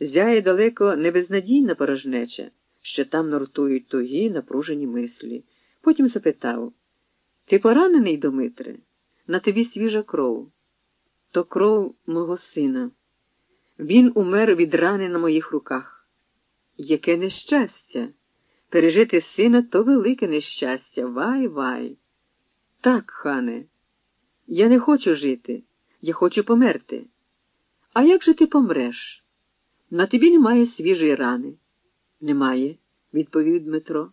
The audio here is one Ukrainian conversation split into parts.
зяє далеко не безнадійна порожнеча, що там нортують тугі напружені мислі. Потім запитав Ти поранений, Домитре? На тобі свіжа кров. То кров мого сина. Він умер від рани на моїх руках. Яке нещастя! Пережити сина то велике нещастя. Вай вай. Так, хане, я не хочу жити, я хочу померти. А як же ти помреш? На тобі немає свіжої рани. Немає, відповів Дмитро.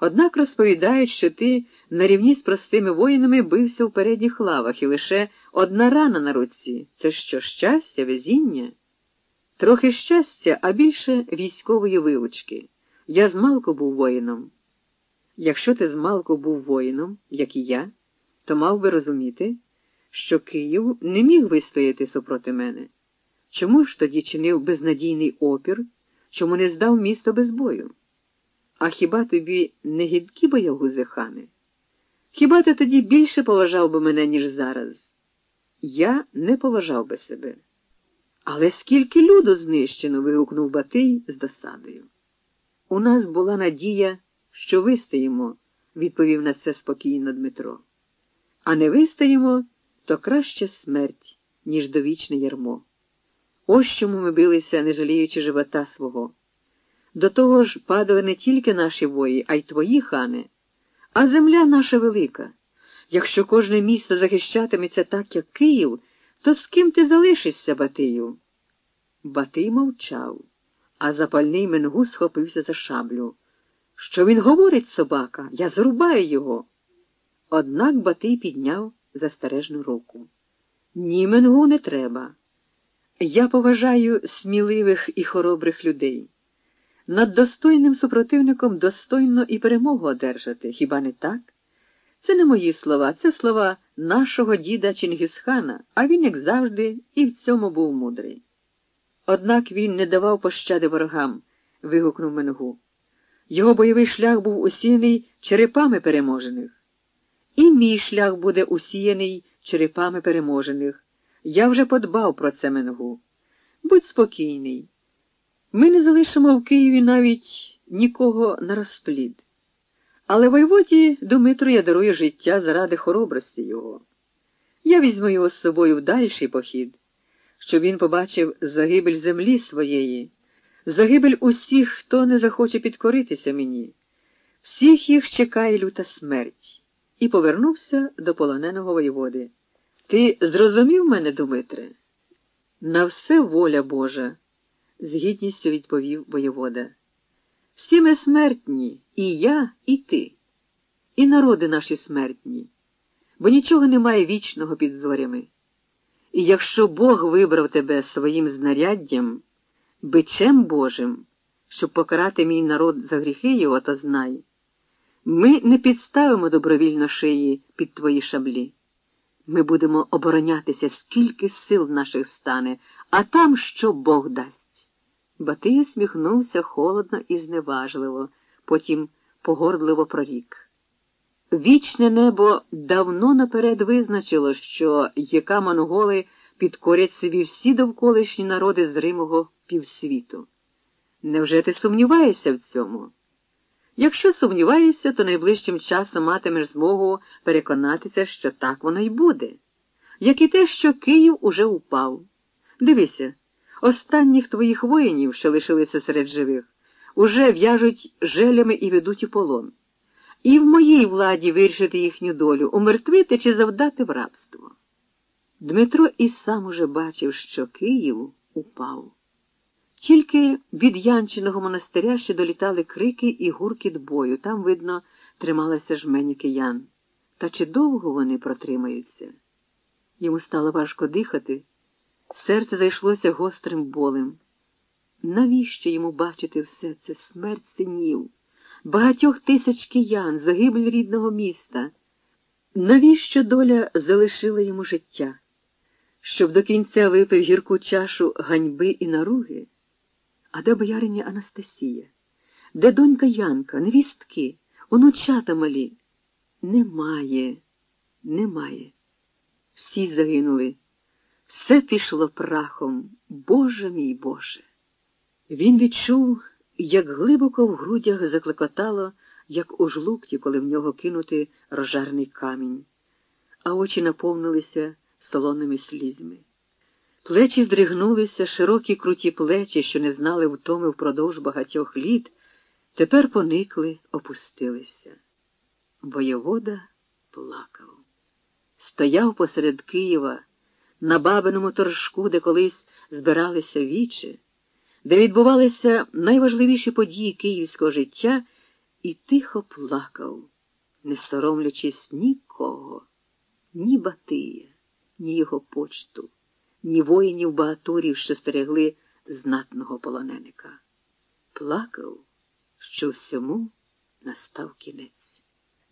Однак розповідають, що ти на рівні з простими воїнами бився в передніх лавах і лише одна рана на руці. Це що, щастя, везіння? Трохи щастя, а більше військової вилучки. Я змалку був воїном. Якщо ти змалку був воїном, як і я, то мав би розуміти, що Київ не міг вистояти супроти мене. Чому ж тоді чинив безнадійний опір, чому не здав місто без бою? А хіба тобі не гідкі боягузи, хане? Хіба ти тоді більше поважав би мене, ніж зараз? Я не поважав би себе. Але скільки люду знищено, вигукнув Батий з досадою. У нас була надія, що вистоїмо, відповів на це спокійно Дмитро. А не вистоїмо, то краще смерть, ніж довічне ярмо. Ось чому ми билися, не жаліючи живота свого. До того ж падали не тільки наші вої, а й твої хани, а земля наша велика. Якщо кожне місто захищатиметься так, як Київ, то з ким ти залишишся, Батию? Батий мовчав, а запальний Менгу схопився за шаблю. Що він говорить, собака? Я зрубаю його. Однак Батий підняв застережну руку. Ні, Менгу не треба. Я поважаю сміливих і хоробрих людей. Над достойним супротивником достойно і перемогу одержати, хіба не так? Це не мої слова, це слова нашого діда Чингісхана, а він, як завжди, і в цьому був мудрий. Однак він не давав пощади ворогам, вигукнув Менгу. Його бойовий шлях був усіяний черепами переможених. І мій шлях буде усіяний черепами переможених. Я вже подбав про це Менгу. Будь спокійний. Ми не залишимо в Києві навіть нікого на розплід. Але воєводі Думитру я дарую життя заради хоробрості його. Я візьму його з собою в дальший похід, щоб він побачив загибель землі своєї, загибель усіх, хто не захоче підкоритися мені. Всіх їх чекає люта смерть, і повернувся до полоненого воєводи. Ти зрозумів мене, Думитре? На все воля Божа, з гідністю відповів воєвода. Всі ми смертні, і я, і ти, і народи наші смертні, бо нічого немає вічного під зорями. І якщо Бог вибрав тебе своїм знаряддям, бичем Божим, щоб покарати мій народ за гріхи його, то знай, ми не підставимо добровільно шиї під твої шаблі. Ми будемо оборонятися, скільки сил наших стане, а там що Бог дасть. Батий усміхнувся холодно і зневажливо, потім погордливо прорік. Вічне небо давно наперед визначило, що яка монголи підкорять собі всі довколишні народи з Римого півсвіту. Невже ти сумніваєшся в цьому? Якщо сумніваєшся, то найближчим часом матимеш змогу переконатися, що так воно й буде, як і те, що Київ уже упав. Дивися. Останніх твоїх воїнів, що лишилися серед живих, уже в'яжуть желями і ведуть у полон. І в моїй владі вирішити їхню долю, умертвити чи завдати в рабство. Дмитро і сам уже бачив, що Київ упав. Тільки від Янчиного монастиря ще долітали крики і гуркіт бою. Там, видно, трималася жмені киян. Та чи довго вони протримаються? Йому стало важко дихати. Серце зайшлося гострим болем. Навіщо йому бачити все це смерть синів, багатьох тисяч киян, загибель рідного міста? Навіщо доля залишила йому життя? Щоб до кінця випив гірку чашу ганьби і наруги? А де бояриня Анастасія? Де донька Янка, невістки, онучата малі? Немає, немає. Всі загинули. Все пішло прахом, Боже мій Боже. Він відчув, як глибоко в грудях заклекотало, як у жлукті, коли в нього кинути рожарний камінь, а очі наповнилися солоними слізьми. Плечі здригнулися, широкі круті плечі, що не знали втоми впродовж багатьох літ, тепер поникли, опустилися. Воєвода плакав. Стояв посеред Києва, на бабиному торжку, де колись збиралися вічі, де відбувалися найважливіші події київського життя, і тихо плакав, не соромлячись нікого, ні Батия, ні його почту, ні воїнів багатурів, що стерегли знатного полоненика. Плакав, що всьому настав кінець.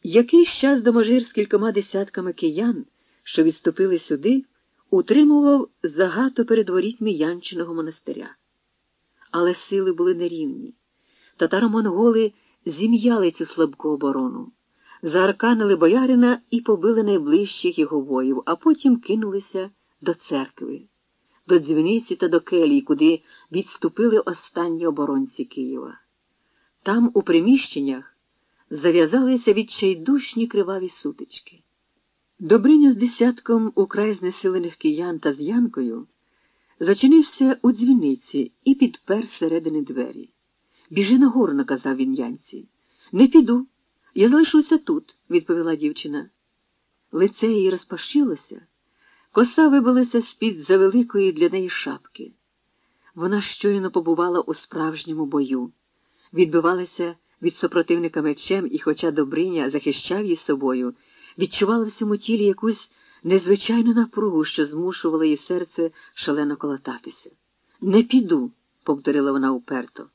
Якийсь час Доможир з кількома десятками киян, що відступили сюди, утримував загато перед ворітьми Янчиного монастиря. Але сили були нерівні. Татаро-монголи зім'яли цю слабку оборону, заарканили боярина і побили найближчих його воїв, а потім кинулися до церкви, до дзвіниці та до келії, куди відступили останні оборонці Києва. Там, у приміщеннях, зав'язалися відчайдушні криваві сутички. Добриня з десятком украй знесилених киян та з Янкою зачинився у дзвіниці і підпер середини двері. Біжи нагору, наказав він Янці. Не піду. Я залишуся тут, відповіла дівчина. Лице її розпашилося, коса вибилася з-під завеликої для неї шапки. Вона щойно побувала у справжньому бою, відбивалася від супротивника мечем, і, хоча Добриня захищав її собою, відчувала в цьому тілі якусь незвичайну напругу, що змушувала її серце шалено колотатися. Не піду, повторила вона уперто.